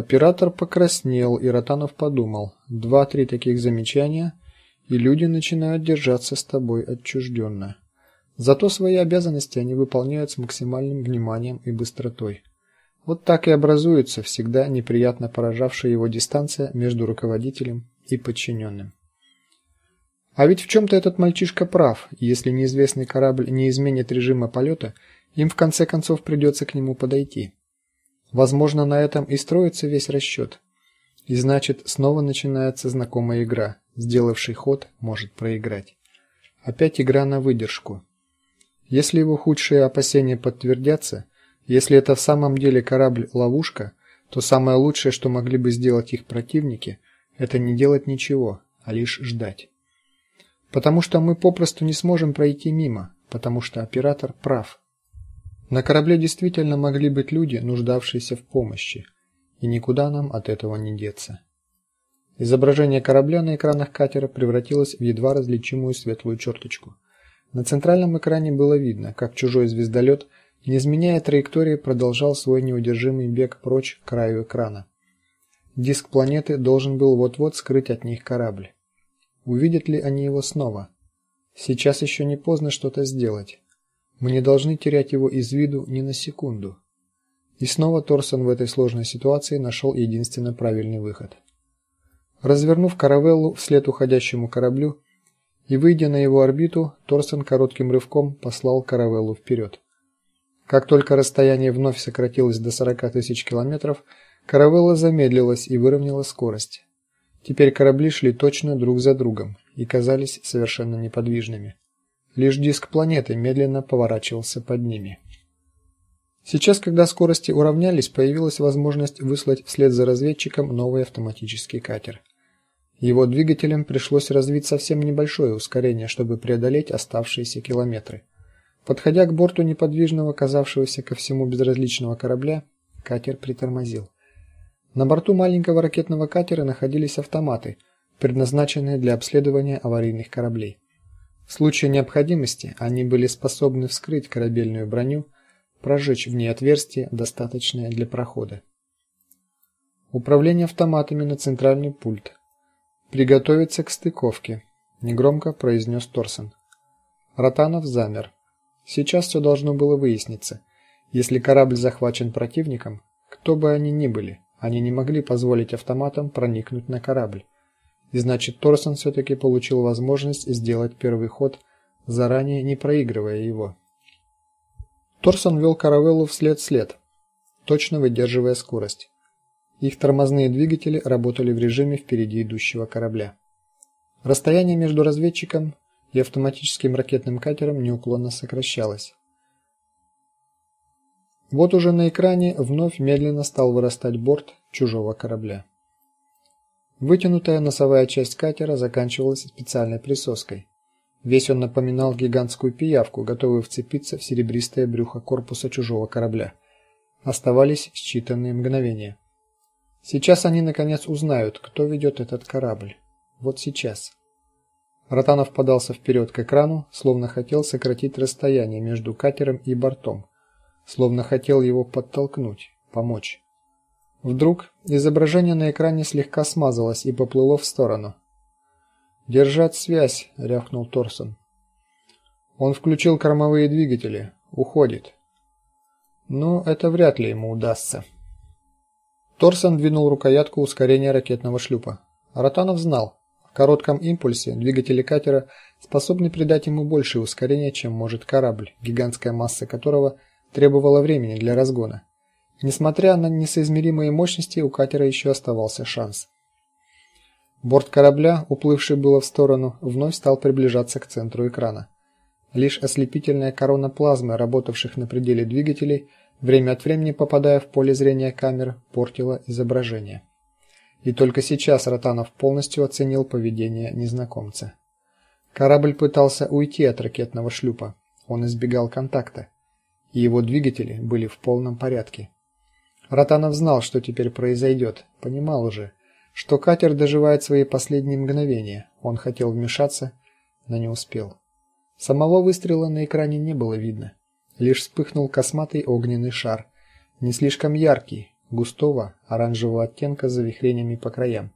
Оператор покраснел, и Ротанов подумал: два-три таких замечания, и люди начинают держаться с тобой отчужденно. Зато свои обязанности они выполняют с максимальным вниманием и быстротой. Вот так и образуется всегда неприятно поражавшая его дистанция между руководителем и подчиненным. А ведь в чем то этот мальчишка прав. Если неизвестный корабль не изменит режима полета, им в конце концов придется к нему подойти. Возможно, на этом и строится весь расчет. И значит, снова начинается знакомая игра. Сделавший ход может проиграть. Опять игра на выдержку. Если его худшие опасения подтвердятся, если это в самом деле корабль-ловушка, то самое лучшее, что могли бы сделать их противники, это не делать ничего, а лишь ждать. Потому что мы попросту не сможем пройти мимо, потому что оператор прав. На корабле действительно могли быть люди, нуждавшиеся в помощи, и никуда нам от этого не деться. Изображение корабля на экранах катера превратилось в едва различимую светлую черточку. На центральном экране было видно, как чужой звездолет, не изменяя траектории, продолжал свой неудержимый бег прочь к краю экрана. Диск планеты должен был вот-вот скрыть от них корабль. Увидят ли они его снова? Сейчас еще не поздно что-то сделать. Мы не должны терять его из виду ни на секунду. И снова Торсон в этой сложной ситуации нашел единственно правильный выход. Развернув каравеллу вслед уходящему кораблю и выйдя на его орбиту, Торсон коротким рывком послал каравеллу вперед. Как только расстояние вновь сократилось до 40 тысяч километров, каравелла замедлилась и выровняла скорость. Теперь корабли шли точно друг за другом и казались совершенно неподвижными. Лишь диск планеты медленно поворачивался под ними. Сейчас, когда скорости уравнялись, появилась возможность выслать вслед за разведчиком новый автоматический катер. Его двигателям пришлось развить совсем небольшое ускорение, чтобы преодолеть оставшиеся километры. Подходя к борту неподвижного, казавшегося ко всему безразличного корабля, катер притормозил. На борту маленького ракетного катера находились автоматы, предназначенные для обследования аварийных кораблей. В случае необходимости они были способны вскрыть корабельную броню, прожечь в ней отверстие, достаточное для прохода. Управление автоматами на центральный пульт. Приготовиться к стыковке, негромко произнес Торсон. Ротанов замер. Сейчас все должно было выясниться. Если корабль захвачен противником, кто бы они ни были, они не могли позволить автоматам проникнуть на корабль. И значит, Торсон все таки получил возможность сделать первый ход, заранее не проигрывая его. Торсон вел каравеллу вслед-след, точно выдерживая скорость. Их тормозные двигатели работали в режиме впереди идущего корабля. Расстояние между разведчиком и автоматическим ракетным катером неуклонно сокращалось. Вот уже на экране вновь медленно стал вырастать борт чужого корабля. Вытянутая носовая часть катера заканчивалась специальной присоской. Весь он напоминал гигантскую пиявку, готовую вцепиться в серебристое брюхо корпуса чужого корабля. Оставались считанные мгновения. Сейчас они наконец узнают, кто ведет этот корабль. Вот сейчас. Ротанов подался вперед к экрану, словно хотел сократить расстояние между катером и бортом, словно хотел его подтолкнуть, помочь. Вдруг изображение на экране слегка смазалось и поплыло в сторону. "Держать связь", рявкнул Торсон. Он включил кормовые двигатели. Уходит. Но это вряд ли ему удастся. Торсон двинул рукоятку ускорения ракетного шлюпа. Ротанов знал, в коротком импульсе двигатели катера способны придать ему большее ускорение, чем может корабль, гигантская масса которого требовала времени для разгона. Несмотря на несоизмеримые мощности, у катера еще оставался шанс. Борт корабля, уплывший было в сторону, вновь стал приближаться к центру экрана. Лишь ослепительная корона плазмы, работавших на пределе двигателей, время от времени попадая в поле зрения камер, портила изображение. И только сейчас Ротанов полностью оценил поведение незнакомца. Корабль пытался уйти от ракетного шлюпа. Он избегал контакта, и его двигатели были в полном порядке. Ротанов знал, что теперь произойдет, понимал уже, что катер доживает свои последние мгновения. Он хотел вмешаться, но не успел. Самого выстрела на экране не было видно. Лишь вспыхнул косматый огненный шар, не слишком яркий, густого оранжевого оттенка с завихрениями по краям.